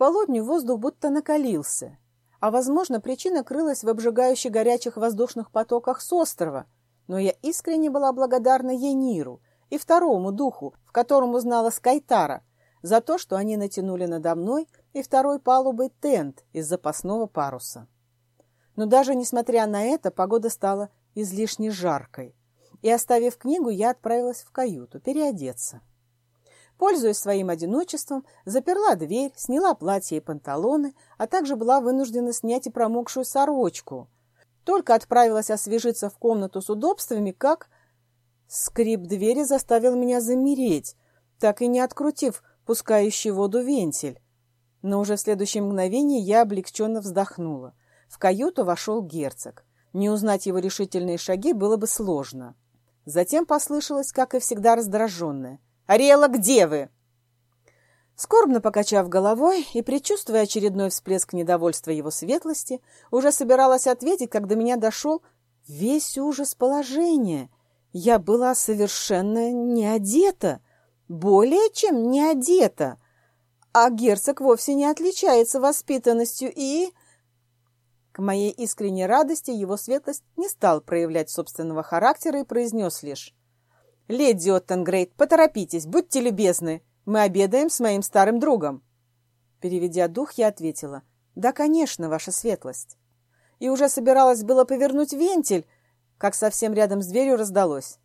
полудню воздух будто накалился, а, возможно, причина крылась в обжигающе горячих воздушных потоках с острова, но я искренне была благодарна Ениру и второму духу, в котором узнала Скайтара, за то, что они натянули надо мной и второй палубой тент из запасного паруса. Но даже несмотря на это, погода стала излишне жаркой, и, оставив книгу, я отправилась в каюту переодеться. Пользуясь своим одиночеством, заперла дверь, сняла платье и панталоны, а также была вынуждена снять и промокшую сорочку. Только отправилась освежиться в комнату с удобствами, как... Скрип двери заставил меня замереть, так и не открутив пускающий воду вентиль. Но уже в следующее мгновение я облегченно вздохнула. В каюту вошел герцог. Не узнать его решительные шаги было бы сложно. Затем послышалось, как и всегда, раздраженное. «Ариэла, где вы?» Скорбно покачав головой и предчувствуя очередной всплеск недовольства его светлости, уже собиралась ответить, когда меня дошел весь ужас положения. Я была совершенно не одета более чем не одета, а герцог вовсе не отличается воспитанностью и... К моей искренней радости его светлость не стал проявлять собственного характера и произнес лишь. «Леди Оттенгрейд, поторопитесь, будьте любезны, мы обедаем с моим старым другом». Переведя дух, я ответила. «Да, конечно, ваша светлость». И уже собиралась было повернуть вентиль, как совсем рядом с дверью раздалось.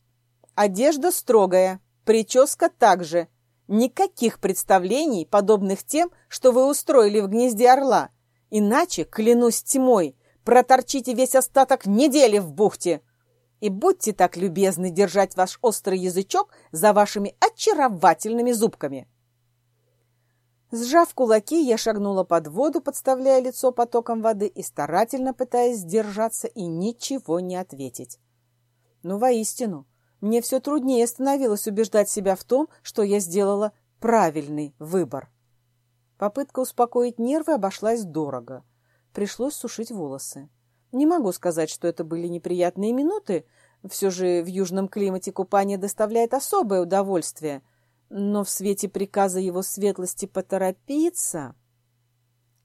«Одежда строгая, Прическа также. Никаких представлений, подобных тем, что вы устроили в гнезде орла. Иначе, клянусь тьмой, проторчите весь остаток недели в бухте. И будьте так любезны держать ваш острый язычок за вашими очаровательными зубками. Сжав кулаки, я шагнула под воду, подставляя лицо потоком воды и старательно пытаясь сдержаться и ничего не ответить. Ну, воистину, мне все труднее становилось убеждать себя в том, что я сделала правильный выбор. Попытка успокоить нервы обошлась дорого. Пришлось сушить волосы. Не могу сказать, что это были неприятные минуты. Все же в южном климате купание доставляет особое удовольствие. Но в свете приказа его светлости поторопиться...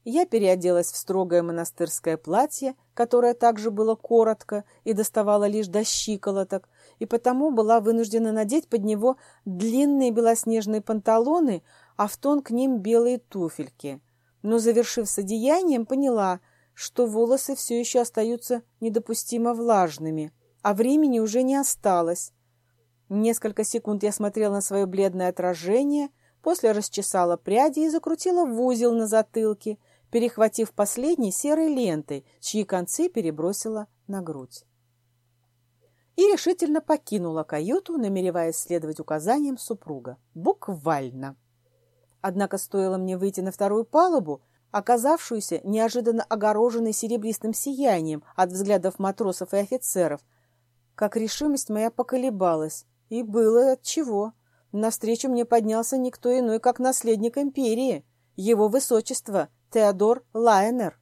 Я переоделась в строгое монастырское платье, которое также было коротко и доставало лишь до щиколоток, и потому была вынуждена надеть под него длинные белоснежные панталоны, а в тон к ним белые туфельки. Но, завершив с одеянием, поняла, что волосы все еще остаются недопустимо влажными, а времени уже не осталось. Несколько секунд я смотрела на свое бледное отражение, после расчесала пряди и закрутила в узел на затылке – перехватив последней серой лентой, чьи концы перебросила на грудь. И решительно покинула каюту, намереваясь следовать указаниям супруга. Буквально. Однако стоило мне выйти на вторую палубу, оказавшуюся неожиданно огороженной серебристым сиянием от взглядов матросов и офицеров, как решимость моя поколебалась. И было от чего. Навстречу мне поднялся никто иной, как наследник империи, его высочество — Теодор Лайнер.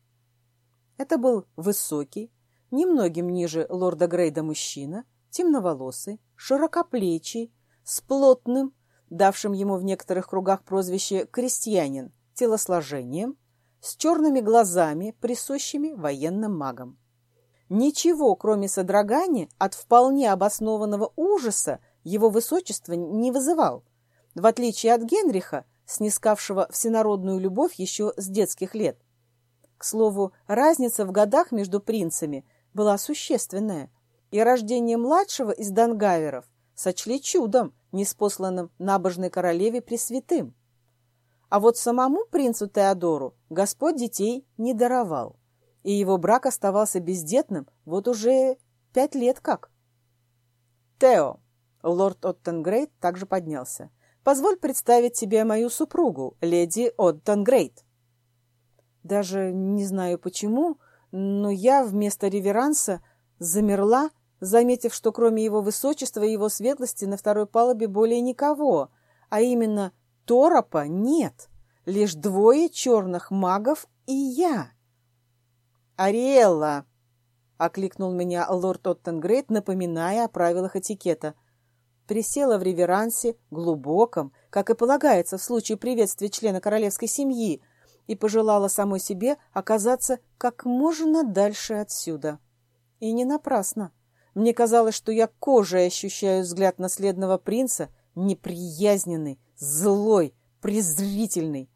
Это был высокий, немногим ниже лорда Грейда мужчина, темноволосый, широкоплечий, с плотным, давшим ему в некоторых кругах прозвище «крестьянин», телосложением, с черными глазами, присущими военным магам. Ничего, кроме содрогания, от вполне обоснованного ужаса его высочество не вызывал. В отличие от Генриха, снискавшего всенародную любовь еще с детских лет. К слову, разница в годах между принцами была существенная, и рождение младшего из Дангаверов сочли чудом, неспосланным набожной королеве Пресвятым. А вот самому принцу Теодору Господь детей не даровал, и его брак оставался бездетным вот уже пять лет как. «Тео!» — лорд Оттенгрейд также поднялся. Позволь представить тебе мою супругу, леди Оттон Грейт». Даже не знаю почему, но я вместо реверанса замерла, заметив, что кроме его высочества и его светлости на второй палубе более никого, а именно Торопа нет, лишь двое черных магов и я. «Ариэлла!» — окликнул меня лорд Оттенгрейд, напоминая о правилах этикета — присела в реверансе, глубоком, как и полагается в случае приветствия члена королевской семьи, и пожелала самой себе оказаться как можно дальше отсюда. И не напрасно. Мне казалось, что я кожей ощущаю взгляд наследного принца, неприязненный, злой, презрительный.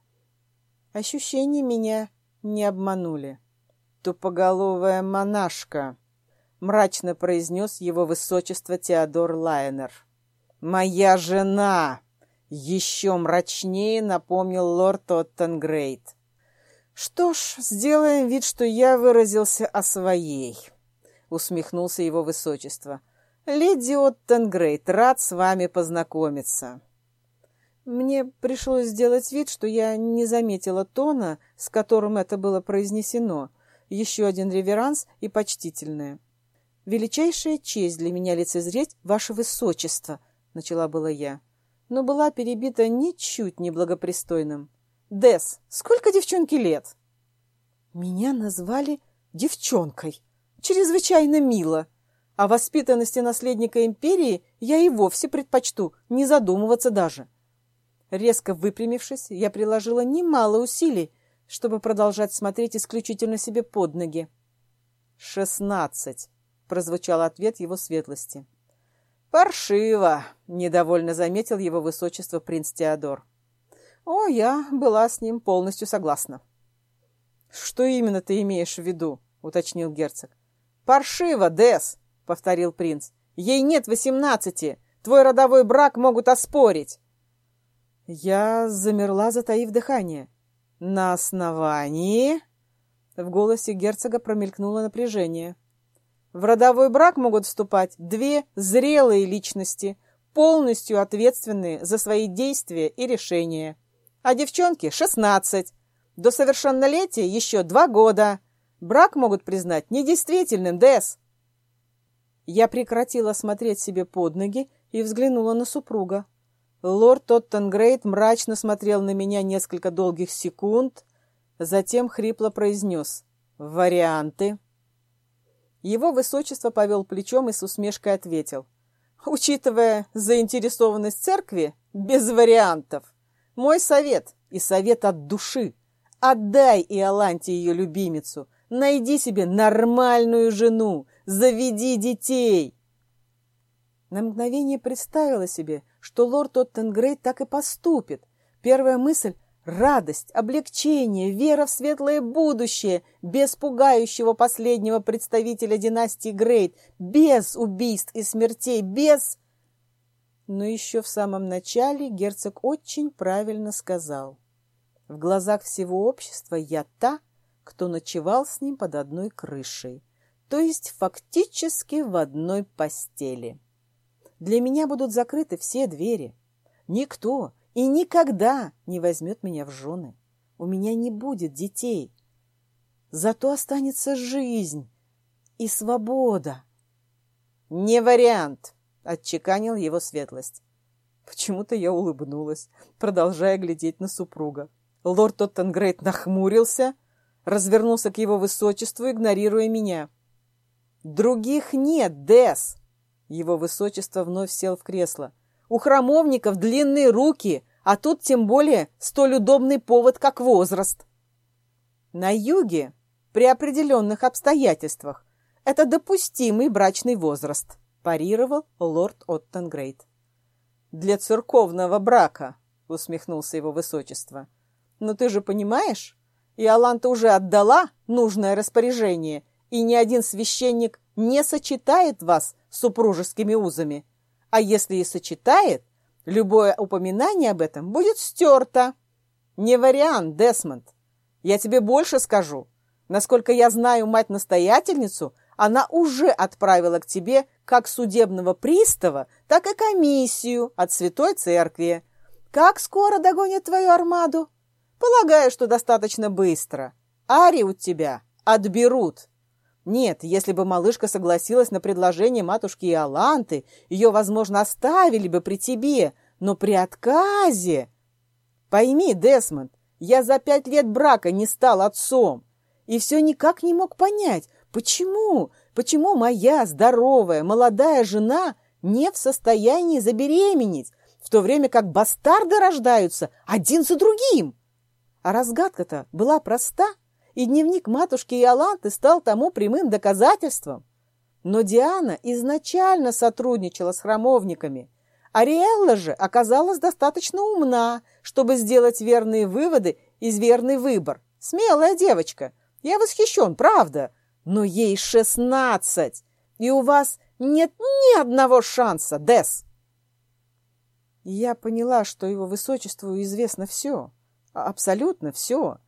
Ощущения меня не обманули. «Тупоголовая монашка», — мрачно произнес его высочество Теодор Лайнер. «Моя жена!» — еще мрачнее напомнил лорд Оттенгрейд. «Что ж, сделаем вид, что я выразился о своей», — усмехнулся его высочество. «Леди Оттенгрейд, рад с вами познакомиться». Мне пришлось сделать вид, что я не заметила тона, с которым это было произнесено. Еще один реверанс и почтительное. «Величайшая честь для меня лицезреть ваше высочество», — начала была я, но была перебита ничуть не благопристойным. «Дес, сколько девчонке лет?» Меня назвали девчонкой. Чрезвычайно мило. О воспитанности наследника империи я и вовсе предпочту, не задумываться даже. Резко выпрямившись, я приложила немало усилий, чтобы продолжать смотреть исключительно себе под ноги. «Шестнадцать», — прозвучал ответ его светлости. «Паршиво», — недовольно заметил его высочество принц Теодор. «О, я была с ним полностью согласна». «Что именно ты имеешь в виду?» — уточнил герцог. «Паршиво, Дес», — повторил принц. «Ей нет восемнадцати. Твой родовой брак могут оспорить». Я замерла, затаив дыхание. «На основании...» В голосе герцога промелькнуло напряжение. «В родовой брак могут вступать две зрелые личности, полностью ответственные за свои действия и решения. А девчонки — шестнадцать. До совершеннолетия еще два года. Брак могут признать недействительным, Дэс». Я прекратила смотреть себе под ноги и взглянула на супруга. Лорд Тоттенгрейд мрачно смотрел на меня несколько долгих секунд, затем хрипло произнес «Варианты». Его высочество повел плечом и с усмешкой ответил «Учитывая заинтересованность церкви, без вариантов. Мой совет и совет от души. Отдай Иоланте ее любимицу, найди себе нормальную жену, заведи детей». На мгновение представила себе, что лорд Оттенгрейд так и поступит. Первая мысль — радость, облегчение, вера в светлое будущее, без пугающего последнего представителя династии Грейт, без убийств и смертей, без... Но еще в самом начале герцог очень правильно сказал. В глазах всего общества я та, кто ночевал с ним под одной крышей, то есть фактически в одной постели. Для меня будут закрыты все двери. Никто и никогда не возьмет меня в жены. У меня не будет детей. Зато останется жизнь и свобода. «Не вариант!» — отчеканил его светлость. Почему-то я улыбнулась, продолжая глядеть на супруга. Лорд Тоттенгрейд нахмурился, развернулся к его высочеству, игнорируя меня. «Других нет, Дес!» Его высочество вновь сел в кресло. «У храмовников длинные руки, а тут тем более столь удобный повод, как возраст». На юге, при определенных обстоятельствах, это допустимый брачный возраст, парировал лорд Оттенгрейд. «Для церковного брака», — усмехнулся его высочество. «Но ты же понимаешь, Иоланта уже отдала нужное распоряжение, и ни один священник не сочетает вас супружескими узами. А если и сочетает, любое упоминание об этом будет стерто. Не вариант, Десмонд. Я тебе больше скажу. Насколько я знаю мать-настоятельницу, она уже отправила к тебе как судебного пристава, так и комиссию от Святой Церкви. Как скоро догонят твою армаду? Полагаю, что достаточно быстро. Ари у тебя отберут. Нет, если бы малышка согласилась на предложение матушки Иоланты, ее, возможно, оставили бы при тебе, но при отказе... Пойми, Десмонд, я за пять лет брака не стал отцом, и все никак не мог понять, почему, почему моя здоровая молодая жена не в состоянии забеременеть, в то время как бастарды рождаются один за другим. А разгадка-то была проста, и дневник матушки Иоланты стал тому прямым доказательством. Но Диана изначально сотрудничала с храмовниками. Ариэлла же оказалась достаточно умна, чтобы сделать верные выводы из верный выбор. Смелая девочка. Я восхищен, правда. Но ей шестнадцать, и у вас нет ни одного шанса, Дес. Я поняла, что его высочеству известно все. Абсолютно все.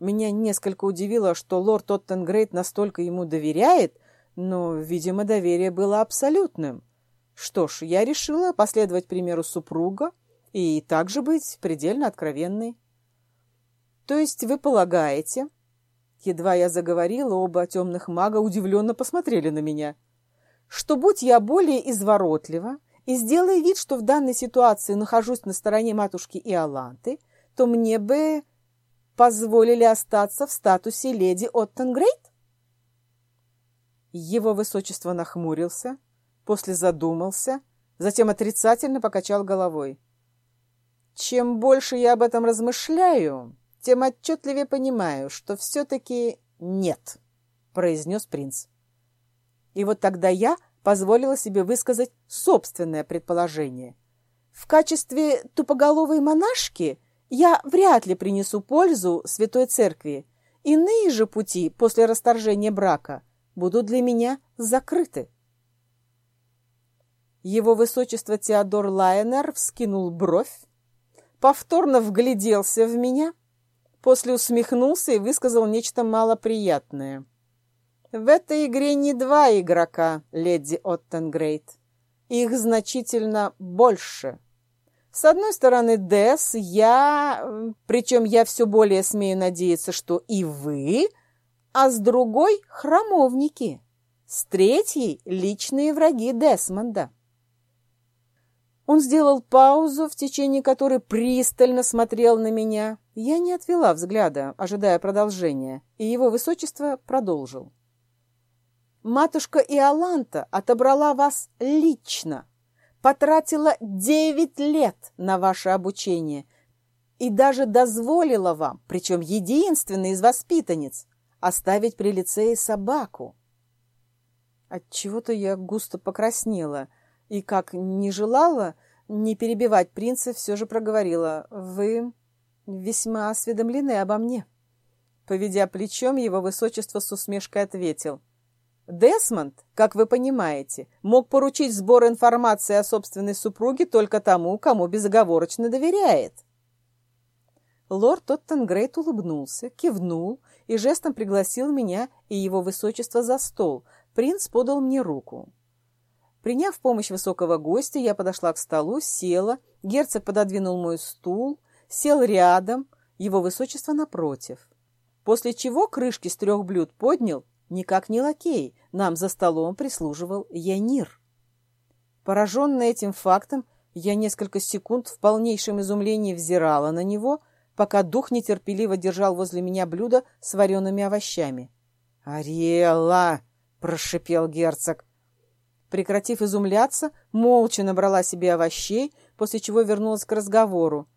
Меня несколько удивило, что лорд Оттенгрейд настолько ему доверяет, но, видимо, доверие было абсолютным. Что ж, я решила последовать примеру супруга и также быть предельно откровенной. То есть вы полагаете... Едва я заговорила, оба темных мага удивленно посмотрели на меня. Что будь я более изворотлива и сделая вид, что в данной ситуации нахожусь на стороне матушки Иоланты, то мне бы позволили остаться в статусе леди Оттенгрейд? Его высочество нахмурился, после задумался, затем отрицательно покачал головой. Чем больше я об этом размышляю, тем отчетливее понимаю, что все-таки нет, произнес принц. И вот тогда я позволила себе высказать собственное предположение. В качестве тупоголовой монашки я вряд ли принесу пользу Святой Церкви. Иные же пути после расторжения брака будут для меня закрыты. Его высочество Теодор Лайнер вскинул бровь, повторно вгляделся в меня, после усмехнулся и высказал нечто малоприятное. «В этой игре не два игрока, леди Оттенгрейд. Их значительно больше». С одной стороны, Дес, я, причем я все более смею надеяться, что и вы, а с другой — храмовники, с третьей — личные враги Десмонда. Он сделал паузу, в течение которой пристально смотрел на меня. Я не отвела взгляда, ожидая продолжения, и его высочество продолжил. «Матушка Иоланта отобрала вас лично, потратила девять лет на ваше обучение и даже дозволила вам, причем единственной из воспитанниц, оставить при лицее собаку. Отчего-то я густо покраснела и, как не желала не перебивать принца, все же проговорила. «Вы весьма осведомлены обо мне». Поведя плечом, его высочество с усмешкой ответил. Десмонд, как вы понимаете, мог поручить сбор информации о собственной супруге только тому, кому безоговорочно доверяет. Лорд Тоттенгрейт улыбнулся, кивнул и жестом пригласил меня и его высочество за стол. Принц подал мне руку. Приняв помощь высокого гостя, я подошла к столу, села, герцог пододвинул мой стул, сел рядом, его высочество напротив. После чего крышки с трех блюд поднял Никак не лакей, нам за столом прислуживал Янир. Пораженная этим фактом, я несколько секунд в полнейшем изумлении взирала на него, пока дух нетерпеливо держал возле меня блюдо с вареными овощами. «Ариэлла!» — прошипел герцог. Прекратив изумляться, молча набрала себе овощей, после чего вернулась к разговору.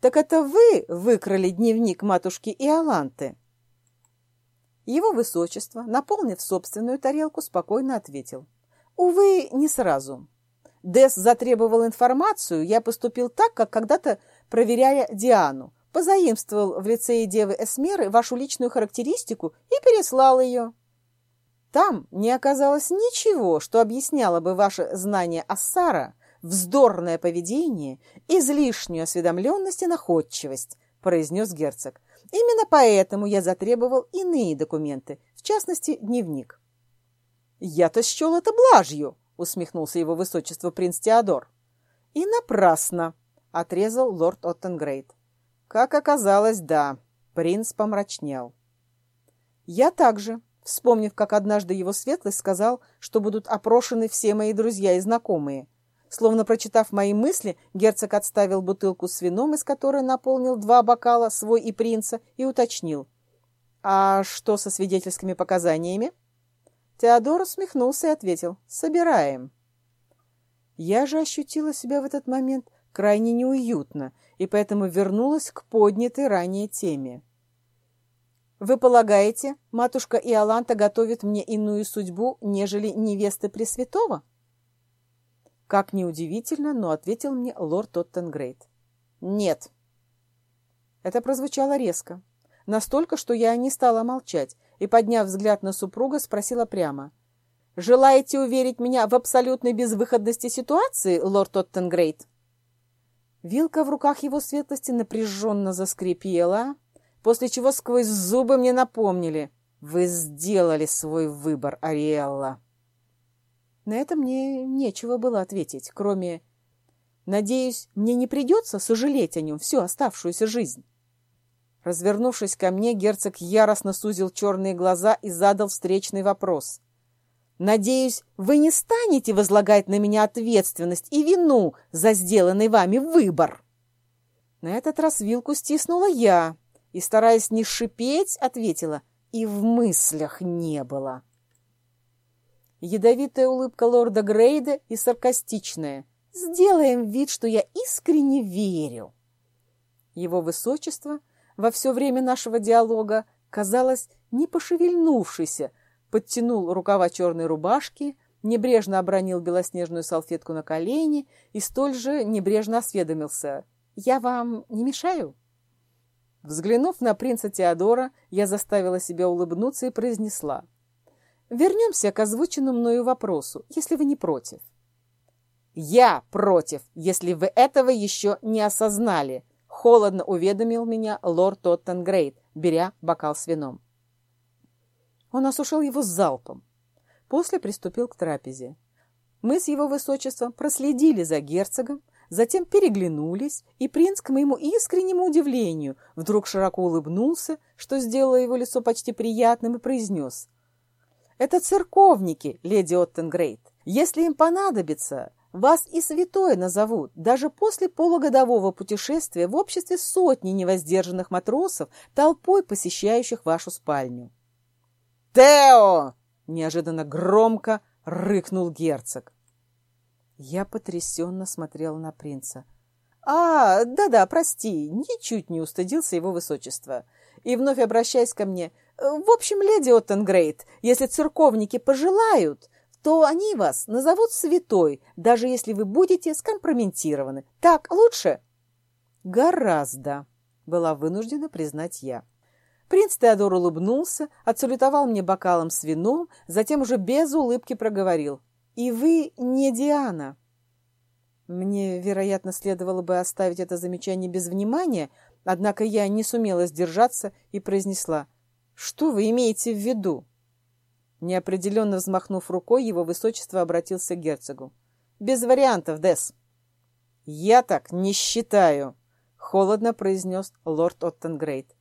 «Так это вы выкрали дневник матушки Иоланты?» Его высочество, наполнив собственную тарелку, спокойно ответил. «Увы, не сразу. Дес затребовал информацию, я поступил так, как когда-то, проверяя Диану, позаимствовал в лицее Девы Эсмеры вашу личную характеристику и переслал ее. Там не оказалось ничего, что объясняло бы ваше знание Ассара, вздорное поведение, излишнюю осведомленность и находчивость, произнес герцог. Именно поэтому я затребовал иные документы, в частности, дневник. «Я-то счел это блажью», — усмехнулся его высочество принц Теодор. «И напрасно», — отрезал лорд Оттенгрейд. Как оказалось, да, принц помрачнел. Я также, вспомнив, как однажды его светлость сказал, что будут опрошены все мои друзья и знакомые, Словно прочитав мои мысли, герцог отставил бутылку с вином, из которой наполнил два бокала, свой и принца, и уточнил. «А что со свидетельскими показаниями?» Теодор усмехнулся и ответил. «Собираем». Я же ощутила себя в этот момент крайне неуютно, и поэтому вернулась к поднятой ранее теме. «Вы полагаете, матушка Иоланта готовит мне иную судьбу, нежели невесты Пресвятого?» Как неудивительно, но ответил мне лорд Тоттенгрейд. «Нет». Это прозвучало резко. Настолько, что я не стала молчать и, подняв взгляд на супруга, спросила прямо. «Желаете уверить меня в абсолютной безвыходности ситуации, лорд Тоттенгрейд?» Вилка в руках его светлости напряженно заскрипела, после чего сквозь зубы мне напомнили «Вы сделали свой выбор, Ариэлла». На это мне нечего было ответить, кроме «Надеюсь, мне не придется сожалеть о нем всю оставшуюся жизнь». Развернувшись ко мне, герцог яростно сузил черные глаза и задал встречный вопрос. «Надеюсь, вы не станете возлагать на меня ответственность и вину за сделанный вами выбор?» На этот раз вилку стиснула я и, стараясь не шипеть, ответила «И в мыслях не было». Ядовитая улыбка лорда Грейда и саркастичная. «Сделаем вид, что я искренне верю». Его высочество — во все время нашего диалога, казалось, не пошевельнувшийся, подтянул рукава черной рубашки, небрежно обронил белоснежную салфетку на колени и столь же небрежно осведомился. «Я вам не мешаю?» Взглянув на принца Теодора, я заставила себя улыбнуться и произнесла. «Вернемся к озвученному мною вопросу, если вы не против». «Я против, если вы этого еще не осознали», Холодно уведомил меня лорд Тоттенгрейд, беря бокал с вином. Он осушил его залпом. После приступил к трапезе. Мы с его высочеством проследили за герцогом, затем переглянулись, и принц, к моему искреннему удивлению, вдруг широко улыбнулся, что сделало его лицо почти приятным, и произнес. «Это церковники, леди Оттенгрейд. Если им понадобится, вас и святой назовут, даже после полугодового путешествия в обществе сотни невоздержанных матросов, толпой посещающих вашу спальню. «Тео!» — неожиданно громко рыкнул герцог. Я потрясенно смотрела на принца. «А, да-да, прости, ничуть не устыдился его высочество». И вновь обращаясь ко мне, «В общем, леди Оттенгрейд, если церковники пожелают, то они вас назовут святой, даже если вы будете скомпрометированы. Так лучше? Гораздо, была вынуждена признать я. Принц Теодор улыбнулся, отсалютовал мне бокалом с вином, затем уже без улыбки проговорил. «И вы не Диана». Мне, вероятно, следовало бы оставить это замечание без внимания, однако я не сумела сдержаться и произнесла. «Что вы имеете в виду?» Неопределенно взмахнув рукой, его высочество обратился к герцогу. «Без вариантов, Дес». «Я так не считаю», — холодно произнес лорд Оттенгрейд.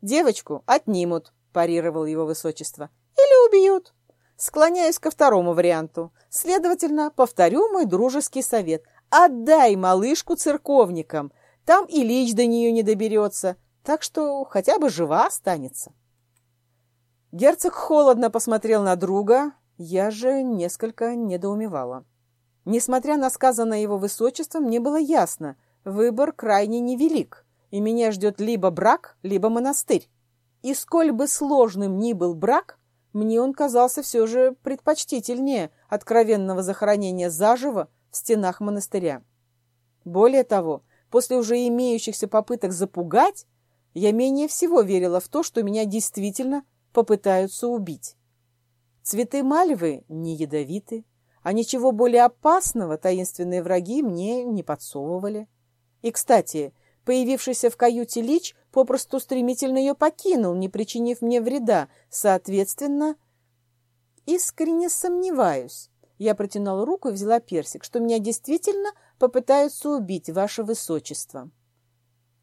«Девочку отнимут», — парировал его высочество. «Или убьют». Склоняюсь ко второму варианту. Следовательно, повторю мой дружеский совет. Отдай малышку церковникам. Там и Лич до нее не доберется, так что хотя бы жива останется. Герцог холодно посмотрел на друга, я же несколько недоумевала. Несмотря на сказанное его высочеством, мне было ясно, выбор крайне невелик, и меня ждет либо брак, либо монастырь. И сколь бы сложным ни был брак, мне он казался все же предпочтительнее откровенного захоронения заживо в стенах монастыря. Более того, после уже имеющихся попыток запугать, я менее всего верила в то, что меня действительно попытаются убить. Цветы мальвы не ядовиты, а ничего более опасного таинственные враги мне не подсовывали. И, кстати, появившийся в каюте Лич попросту стремительно ее покинул, не причинив мне вреда. Соответственно, искренне сомневаюсь. Я протянула руку и взяла персик, что меня действительно попытаются убить, ваше высочество.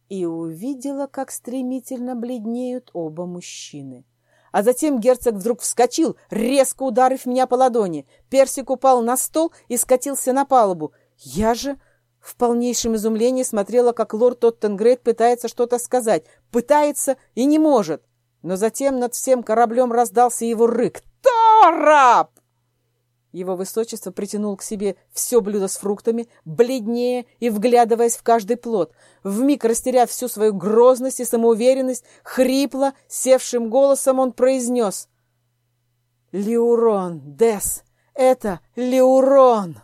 И увидела, как стремительно бледнеют оба мужчины. А затем герцог вдруг вскочил, резко ударив меня по ладони. Персик упал на стол и скатился на палубу. Я же в полнейшем изумлении смотрела, как лорд Тоттенгрейд пытается что-то сказать. Пытается и не может. Но затем над всем кораблем раздался его рык. «Торап!» Его высочество притянул к себе все блюдо с фруктами, бледнее и вглядываясь в каждый плод. Вмиг растеряв всю свою грозность и самоуверенность, хрипло, севшим голосом он произнес «Леурон, Дес, это Леурон!»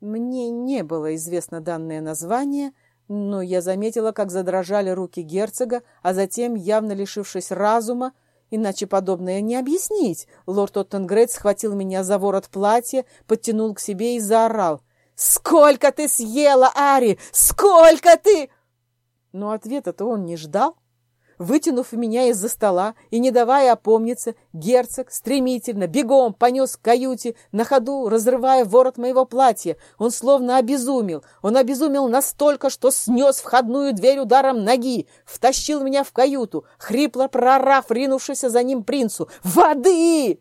Мне не было известно данное название, но я заметила, как задрожали руки герцога, а затем, явно лишившись разума, Иначе подобное не объяснить. Лорд Оттенгрейд схватил меня за ворот платья, подтянул к себе и заорал. «Сколько ты съела, Ари? Сколько ты...» Но ответа-то он не ждал. Вытянув меня из-за стола и не давая опомниться, герцог стремительно, бегом понес к каюте, на ходу разрывая ворот моего платья. Он словно обезумел. Он обезумел настолько, что снес входную дверь ударом ноги, втащил меня в каюту, хрипло прорав ринувшийся за ним принцу. «Воды!»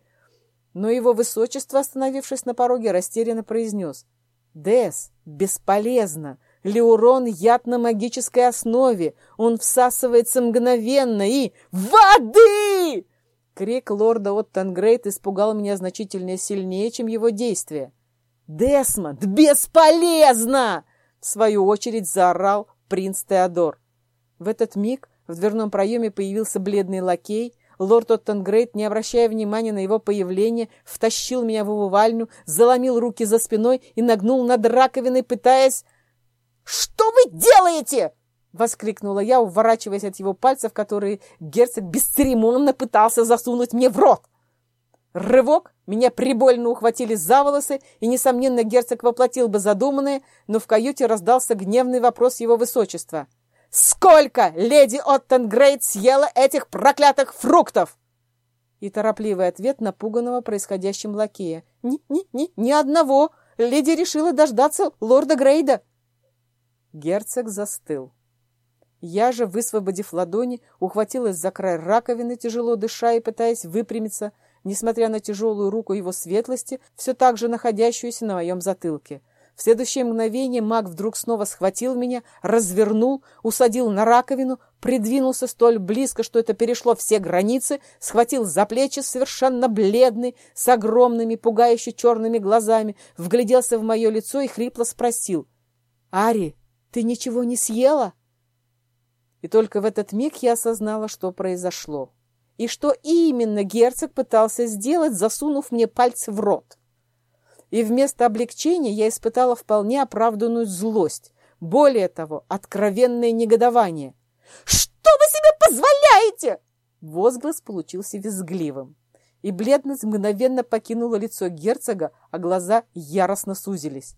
Но его высочество, остановившись на пороге, растерянно произнес. «Дес, бесполезно!» Леурон — яд на магической основе. Он всасывается мгновенно и... «Воды!» Крик лорда Оттенгрейт испугал меня значительно сильнее, чем его действия. «Десмонд, бесполезно!» В свою очередь заорал принц Теодор. В этот миг в дверном проеме появился бледный лакей. Лорд Оттенгрейд, не обращая внимания на его появление, втащил меня в умывальню, заломил руки за спиной и нагнул над раковиной, пытаясь «Что вы делаете?» — воскликнула я, уворачиваясь от его пальцев, которые герцог бесцеремонно пытался засунуть мне в рот. Рывок, меня прибольно ухватили за волосы, и, несомненно, герцог воплотил бы задуманное, но в каюте раздался гневный вопрос его высочества. «Сколько леди Оттенгрейд съела этих проклятых фруктов?» И торопливый ответ напуганного происходящим лакея. «Ни-ни-ни, ни одного! Леди решила дождаться лорда Грейда!» Герцог застыл. Я же, высвободив ладони, ухватилась за край раковины, тяжело дыша и пытаясь выпрямиться, несмотря на тяжелую руку его светлости, все так же находящуюся на моем затылке. В следующее мгновение маг вдруг снова схватил меня, развернул, усадил на раковину, придвинулся столь близко, что это перешло все границы, схватил за плечи совершенно бледный, с огромными, пугающе черными глазами, вгляделся в мое лицо и хрипло спросил. «Ари, ты ничего не съела?» И только в этот миг я осознала, что произошло. И что именно герцог пытался сделать, засунув мне пальцы в рот. И вместо облегчения я испытала вполне оправданную злость. Более того, откровенное негодование. «Что вы себе позволяете?» Возглас получился визгливым. И бледность мгновенно покинула лицо герцога, а глаза яростно сузились.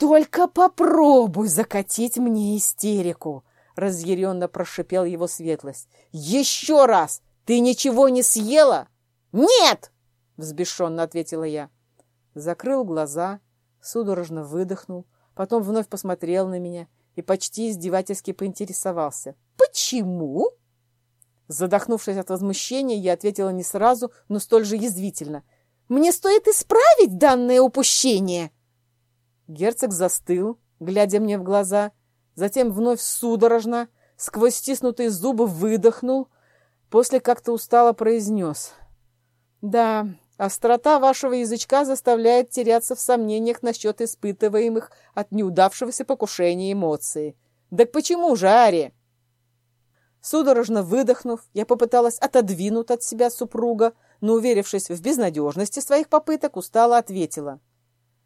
«Только попробуй закатить мне истерику!» — разъяренно прошипел его светлость. «Еще раз! Ты ничего не съела?» «Нет!» — взбешенно ответила я. Закрыл глаза, судорожно выдохнул, потом вновь посмотрел на меня и почти издевательски поинтересовался. «Почему?» Задохнувшись от возмущения, я ответила не сразу, но столь же язвительно. «Мне стоит исправить данное упущение!» Герцог застыл, глядя мне в глаза, затем вновь судорожно, сквозь стиснутые зубы выдохнул, после как-то устало произнес. «Да, острота вашего язычка заставляет теряться в сомнениях насчет испытываемых от неудавшегося покушения эмоций. Так почему же, Ари?» Судорожно выдохнув, я попыталась отодвинуть от себя супруга, но, уверившись в безнадежности своих попыток, устало ответила —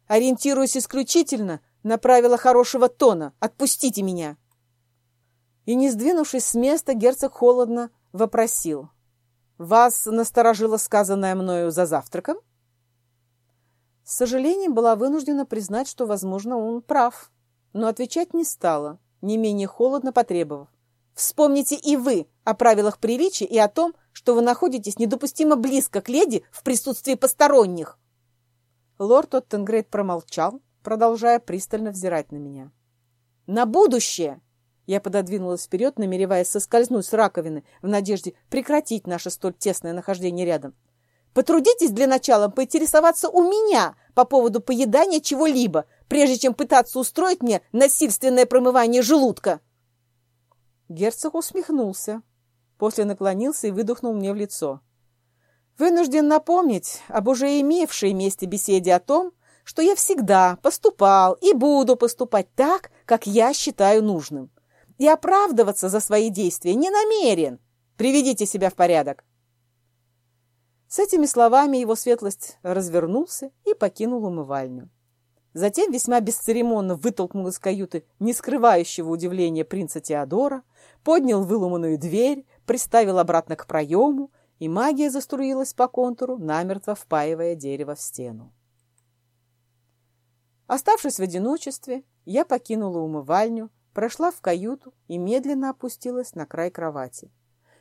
Ориентируюсь исключительно на правила хорошего тона. Отпустите меня!» И, не сдвинувшись с места, герцог холодно вопросил. «Вас насторожило сказанное мною за завтраком?» С сожалением была вынуждена признать, что, возможно, он прав, но отвечать не стала, не менее холодно потребовав. «Вспомните и вы о правилах приличия и о том, что вы находитесь недопустимо близко к леди в присутствии посторонних». Лорд Оттенгрейд промолчал, продолжая пристально взирать на меня. «На будущее!» Я пододвинулась вперед, намереваясь соскользнуть с раковины в надежде прекратить наше столь тесное нахождение рядом. «Потрудитесь для начала поинтересоваться у меня по поводу поедания чего-либо, прежде чем пытаться устроить мне насильственное промывание желудка!» Герцог усмехнулся, после наклонился и выдохнул мне в лицо. Вынужден напомнить об уже имевшей месте беседе о том, что я всегда поступал и буду поступать так, как я считаю нужным. И оправдываться за свои действия не намерен. Приведите себя в порядок. С этими словами его светлость развернулся и покинул умывальню. Затем весьма бесцеремонно вытолкнул из каюты не скрывающего удивления принца Теодора, поднял выломанную дверь, приставил обратно к проему, и магия заструилась по контуру, намертво впаивая дерево в стену. Оставшись в одиночестве, я покинула умывальню, прошла в каюту и медленно опустилась на край кровати.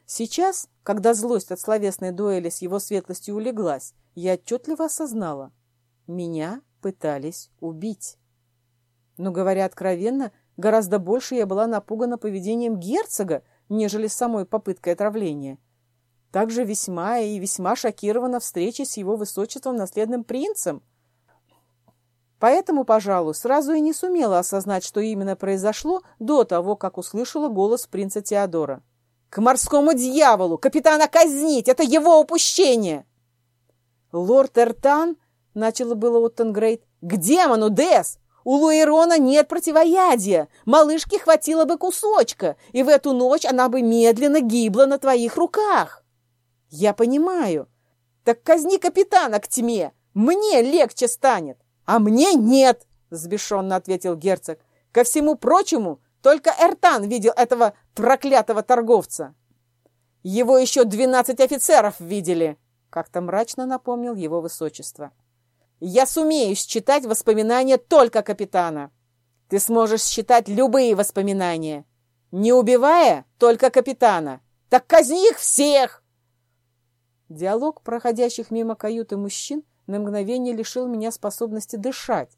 Сейчас, когда злость от словесной дуэли с его светлостью улеглась, я отчетливо осознала. Меня пытались убить. Но, говоря откровенно, гораздо больше я была напугана поведением герцога, нежели самой попыткой отравления. Также весьма и весьма шокирована встречей с его высочеством наследным принцем – Поэтому, пожалуй, сразу и не сумела осознать, что именно произошло до того, как услышала голос принца Теодора. «К морскому дьяволу! Капитана казнить! Это его упущение!» «Лорд Эртан?» — начало было Оттенгрейд. «К демону, Дес! У Луэрона нет противоядия! Малышке хватило бы кусочка, и в эту ночь она бы медленно гибла на твоих руках!» «Я понимаю. Так казни капитана к тьме! Мне легче станет!» «А мне нет!» — взбешенно ответил герцог. «Ко всему прочему, только Эртан видел этого проклятого торговца!» «Его еще двенадцать офицеров видели!» — как-то мрачно напомнил его высочество. «Я сумею считать воспоминания только капитана. Ты сможешь считать любые воспоминания, не убивая только капитана. Так казни их всех!» Диалог проходящих мимо каюты мужчин на мгновение лишил меня способности дышать.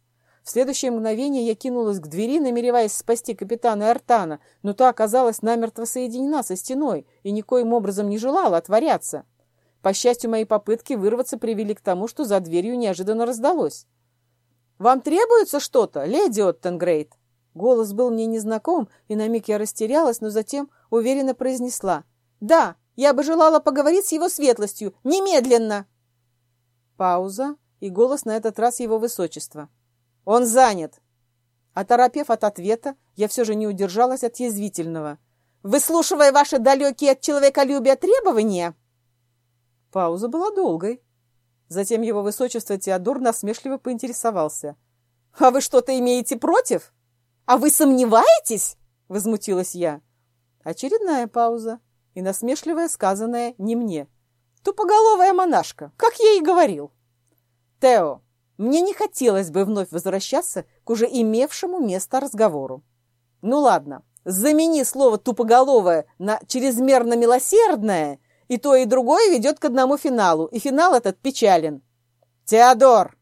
В следующее мгновение я кинулась к двери, намереваясь спасти капитана Артана, но та оказалась намертво соединена со стеной и никоим образом не желала отворяться. По счастью, мои попытки вырваться привели к тому, что за дверью неожиданно раздалось. «Вам требуется что-то, леди Оттенгрейд?» Голос был мне незнаком, и на миг я растерялась, но затем уверенно произнесла. «Да, я бы желала поговорить с его светлостью. Немедленно!» Пауза и голос на этот раз его высочества. «Он занят!» Оторопев от ответа, я все же не удержалась от язвительного. «Выслушивая ваши далекие от человеколюбия требования?» Пауза была долгой. Затем его высочество Теодор насмешливо поинтересовался. «А вы что-то имеете против? А вы сомневаетесь?» — возмутилась я. Очередная пауза и насмешливое сказанное не мне. Тупоголовая монашка, как я и говорил. Тео, мне не хотелось бы вновь возвращаться к уже имевшему место разговору. Ну ладно, замени слово «тупоголовое» на «чрезмерно милосердное», и то, и другое ведет к одному финалу, и финал этот печален. «Теодор!»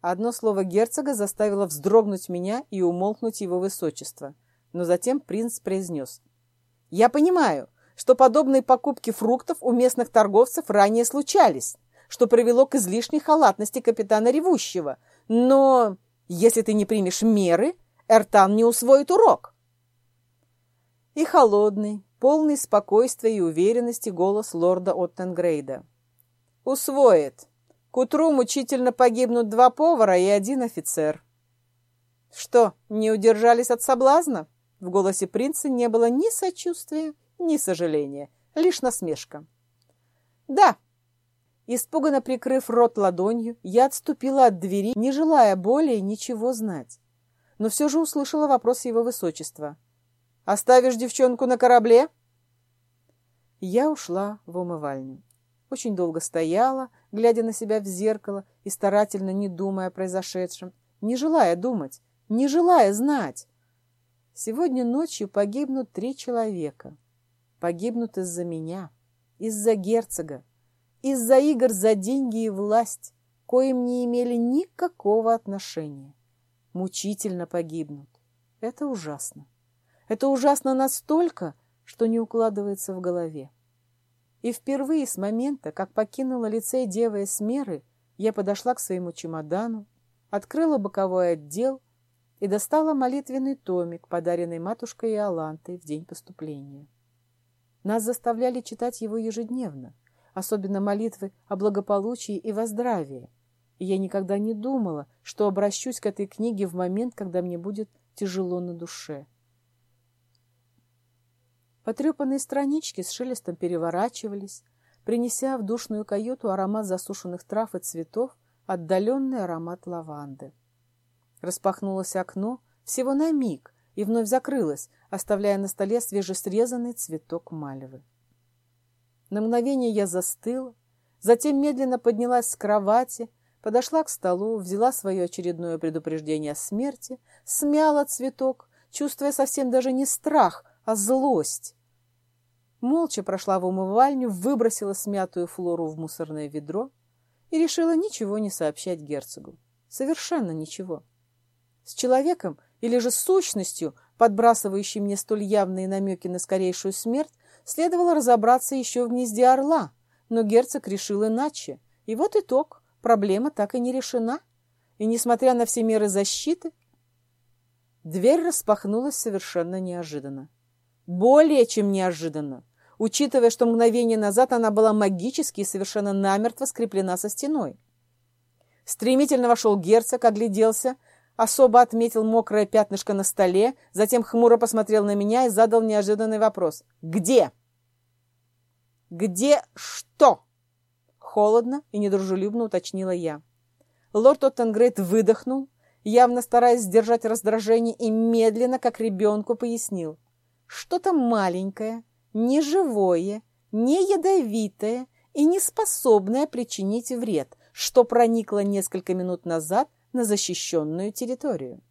Одно слово герцога заставило вздрогнуть меня и умолкнуть его высочество. Но затем принц произнес. «Я понимаю, что подобные покупки фруктов у местных торговцев ранее случались, что привело к излишней халатности капитана Ревущего. Но если ты не примешь меры, Эртан не усвоит урок. И холодный, полный спокойствия и уверенности голос лорда Оттенгрейда. «Усвоит. К утру мучительно погибнут два повара и один офицер». «Что, не удержались от соблазна?» В голосе принца не было ни сочувствия, ни сожаления, лишь насмешка. «Да!» Испуганно прикрыв рот ладонью, я отступила от двери, не желая более ничего знать. Но все же услышала вопрос его высочества. «Оставишь девчонку на корабле?» Я ушла в умывальню. Очень долго стояла, глядя на себя в зеркало и старательно не думая о произошедшем, не желая думать, не желая знать. Сегодня ночью погибнут три человека погибнут из-за меня, из-за герцога, из-за игр за деньги и власть, коим не имели никакого отношения. Мучительно погибнут. Это ужасно. Это ужасно настолько, что не укладывается в голове. И впервые с момента, как покинула лицей Дева Эсмеры, я подошла к своему чемодану, открыла боковой отдел и достала молитвенный томик, подаренный матушкой Иолантой в день поступления. Нас заставляли читать его ежедневно. особенно молитвы о благополучии и воздравии. И я никогда не думала, что обращусь к этой книге в момент, когда мне будет тяжело на душе. Потрепанные странички с шелестом переворачивались, принеся в душную каюту аромат засушенных трав и цветов, отдаленный аромат лаванды. Распахнулось окно всего на миг и вновь закрылось, оставляя на столе свежесрезанный цветок мальвы. На мгновение я застыла, затем медленно поднялась с кровати, подошла к столу, взяла свое очередное предупреждение о смерти, смяла цветок, чувствуя совсем даже не страх, а злость. Молча прошла в умывальню, выбросила смятую флору в мусорное ведро и решила ничего не сообщать герцогу. Совершенно ничего. С человеком или же сущностью, подбрасывающей мне столь явные намеки на скорейшую смерть, следовало разобраться еще в гнезде орла, но герцог решил иначе. И вот итог. Проблема так и не решена. И, несмотря на все меры защиты, дверь распахнулась совершенно неожиданно. Более чем неожиданно, учитывая, что мгновение назад она была магически и совершенно намертво скреплена со стеной. Стремительно вошел герцог, огляделся, особо отметил мокрое пятнышко на столе, затем хмуро посмотрел на меня и задал неожиданный вопрос. «Где?» «Где что?» Холодно и недружелюбно уточнила я. Лорд Оттенгрейд выдохнул, явно стараясь сдержать раздражение, и медленно, как ребенку, пояснил. Что-то маленькое, неживое, не ядовитое и не способное причинить вред, что проникло несколько минут назад на защищенную территорию.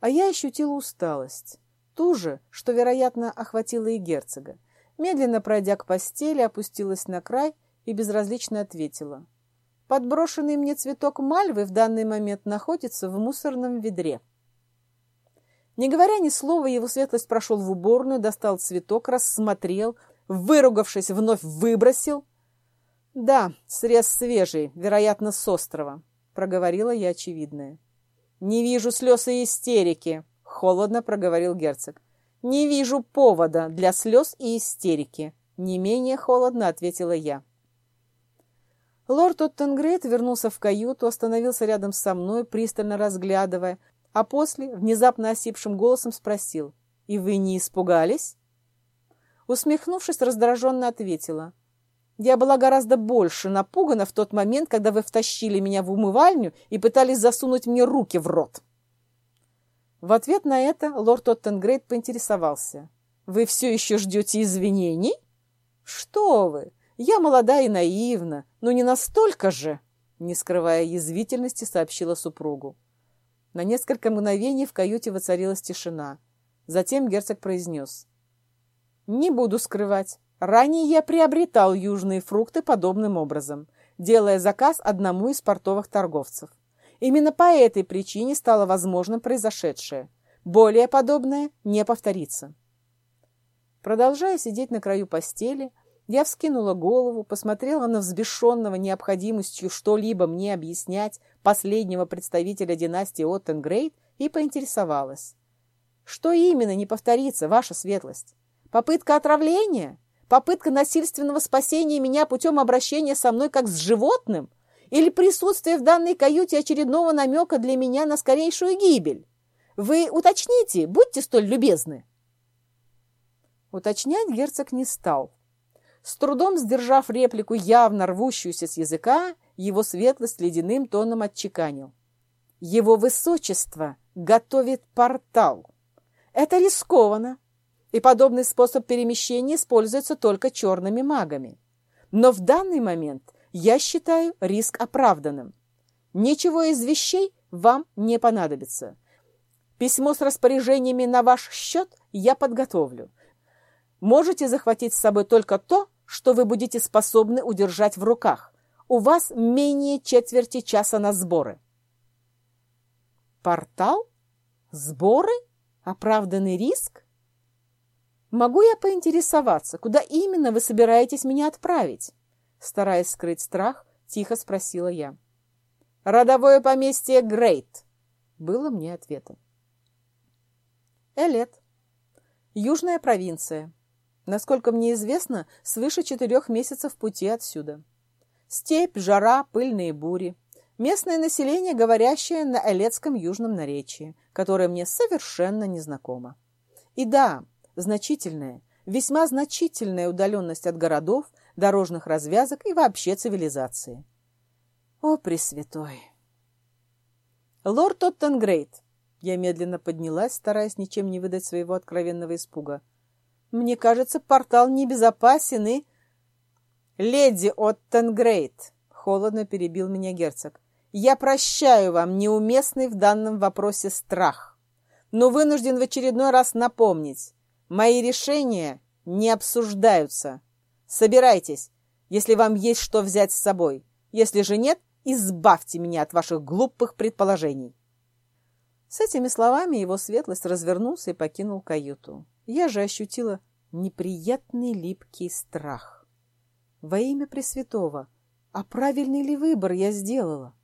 А я ощутила усталость, ту же, что, вероятно, охватила и герцога. Медленно пройдя к постели, опустилась на край и безразлично ответила. Подброшенный мне цветок мальвы в данный момент находится в мусорном ведре. Не говоря ни слова, его светлость прошел в уборную, достал цветок, рассмотрел, выругавшись, вновь выбросил — «Да, срез свежий, вероятно, с острова», — проговорила я очевидное. «Не вижу слез и истерики», — холодно проговорил герцог. «Не вижу повода для слез и истерики», — не менее холодно ответила я. Лорд Оттенгрейд вернулся в каюту, остановился рядом со мной, пристально разглядывая, а после внезапно осипшим голосом спросил, «И вы не испугались?» Усмехнувшись, раздраженно ответила, я была гораздо больше напугана в тот момент, когда вы втащили меня в умывальню и пытались засунуть мне руки в рот. В ответ на это лорд Оттенгрейд поинтересовался. «Вы все еще ждете извинений?» «Что вы! Я молода и наивна, но не настолько же!» Не скрывая язвительности, сообщила супругу. На несколько мгновений в каюте воцарилась тишина. Затем герцог произнес. «Не буду скрывать. Ранее я приобретал южные фрукты подобным образом, делая заказ одному из портовых торговцев. Именно по этой причине стало возможным произошедшее. Более подобное не повторится. Продолжая сидеть на краю постели, я вскинула голову, посмотрела на взбешенного необходимостью что-либо мне объяснять последнего представителя династии Оттенгрейд и поинтересовалась. «Что именно не повторится, ваша светлость? Попытка отравления?» Попытка насильственного спасения меня путем обращения со мной как с животным? Или присутствие в данной каюте очередного намека для меня на скорейшую гибель? Вы уточните, будьте столь любезны. Уточнять герцог не стал. С трудом сдержав реплику, явно рвущуюся с языка, его светлость ледяным тоном отчеканил. Его высочество готовит портал. Это рискованно, и подобный способ перемещения используется только черными магами. Но в данный момент я считаю риск оправданным. Ничего из вещей вам не понадобится. Письмо с распоряжениями на ваш счет я подготовлю. Можете захватить с собой только то, что вы будете способны удержать в руках. У вас менее четверти часа на сборы. Портал? Сборы? Оправданный риск? «Могу я поинтересоваться, куда именно вы собираетесь меня отправить?» Стараясь скрыть страх, тихо спросила я. «Родовое поместье Грейт», — было мне ответом. «Элет. Южная провинция. Насколько мне известно, свыше четырех месяцев пути отсюда. Степь, жара, пыльные бури. Местное население, говорящее на элецком южном наречии, которое мне совершенно незнакомо. И да, значительная, весьма значительная удаленность от городов, дорожных развязок и вообще цивилизации. О, Пресвятой! Лорд Оттенгрейд! Я медленно поднялась, стараясь ничем не выдать своего откровенного испуга. Мне кажется, портал небезопасен и... «Леди Оттенгрейд!» — холодно перебил меня герцог. «Я прощаю вам неуместный в данном вопросе страх, но вынужден в очередной раз напомнить. Мои решения не обсуждаются. Собирайтесь, если вам есть что взять с собой. Если же нет, избавьте меня от ваших глупых предположений». С этими словами его светлость развернулся и покинул каюту. Я же ощутила неприятный липкий страх. Во имя Пресвятого, а правильный ли выбор я сделала?